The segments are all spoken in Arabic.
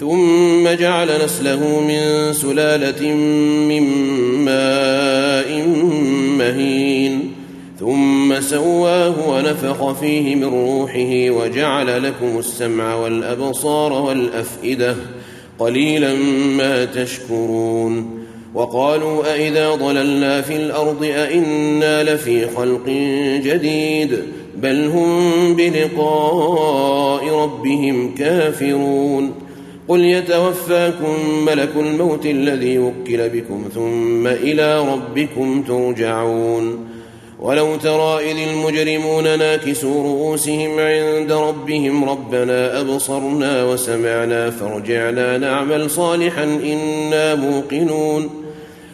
ثم جعل نسله من سلالة من ماء مهين. ثم سواه ونفخ فيه من روحه وجعل لكم السمع والأبصار والأفئدة قليلا ما تشكرون. وقالوا أإذا ضللنا في الأرض أإنا لفي خلق جديد بل هم بلقاء ربهم كافرون. قل يتوفاكم ملك الموت الذي وكل بكم ثم إلى ربكم ترجعون. ولو ترى إذ المجرمون ناكسوا رؤوسهم عند ربهم ربنا أبصرنا وسمعنا فارجعنا نعمل صالحا إنا موقنون.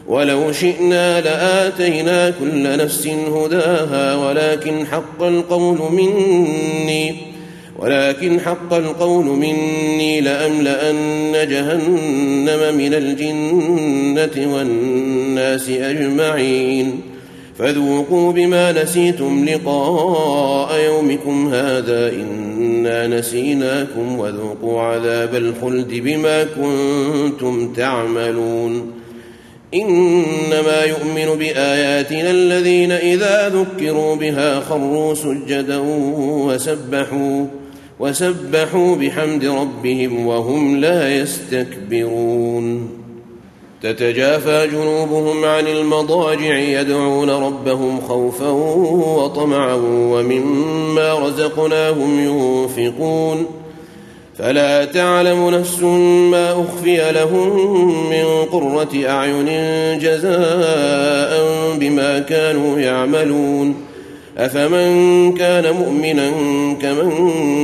ولو شئنا لآتينا كل نفس هداها ولكن حق القول مني. ولكن حق القول مني لأملأن جهنم من الجنة والناس أجمعين. فذوقوا بما نسيتم لقاء يومكم هذا إنا نسيناكم وذوقوا عذاب الخلد بما كنتم تعملون. إنما يؤمن بآياتنا الذين إذا ذكروا بها خروا سجدا وسبحوا. وسبحوا بحمد ربهم وهم لا يستكبرون. تتجافى جنوبهم عن المضاجع يدعون ربهم خوفا وطمعا ومما رزقناهم ينفقون. فلا تعلم نفس ما أخفي لهم من قرة أعين جزاء بما كانوا يعملون. أفمن كان مؤمنا كمن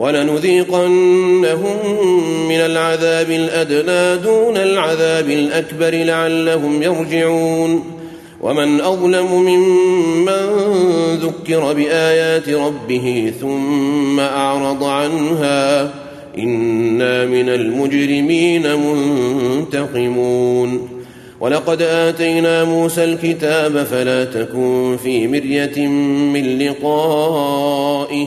ولنذيقنهم من العذاب الأدنى دون العذاب الأكبر لعلهم يرجعون. ومن أظلم ممن ذكر بآيات ربه ثم أعرض عنها إنا من المجرمين منتقمون. ولقد آتينا موسى الكتاب فلا تكن في مرية من لقائه.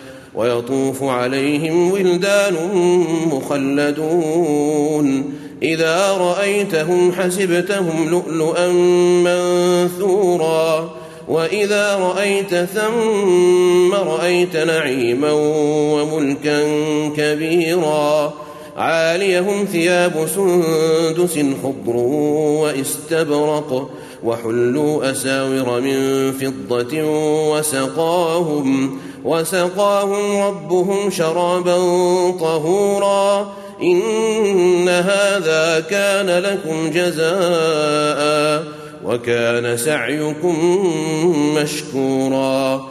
ويطوف عليهم ولدان مخلدون. إذا رأيتهم حسبتهم لؤلؤا منثورا. وإذا رأيت ثم رأيت نعيما وملكا كبيرا. عاليهم ثياب سندس خضر وإستبرق. وحلوا أساور من فضة وسقاهم وسقاهم ربهم شرابا طهورا إن هذا كان لكم جزاء وكان سعيكم مشكورا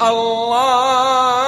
Allah.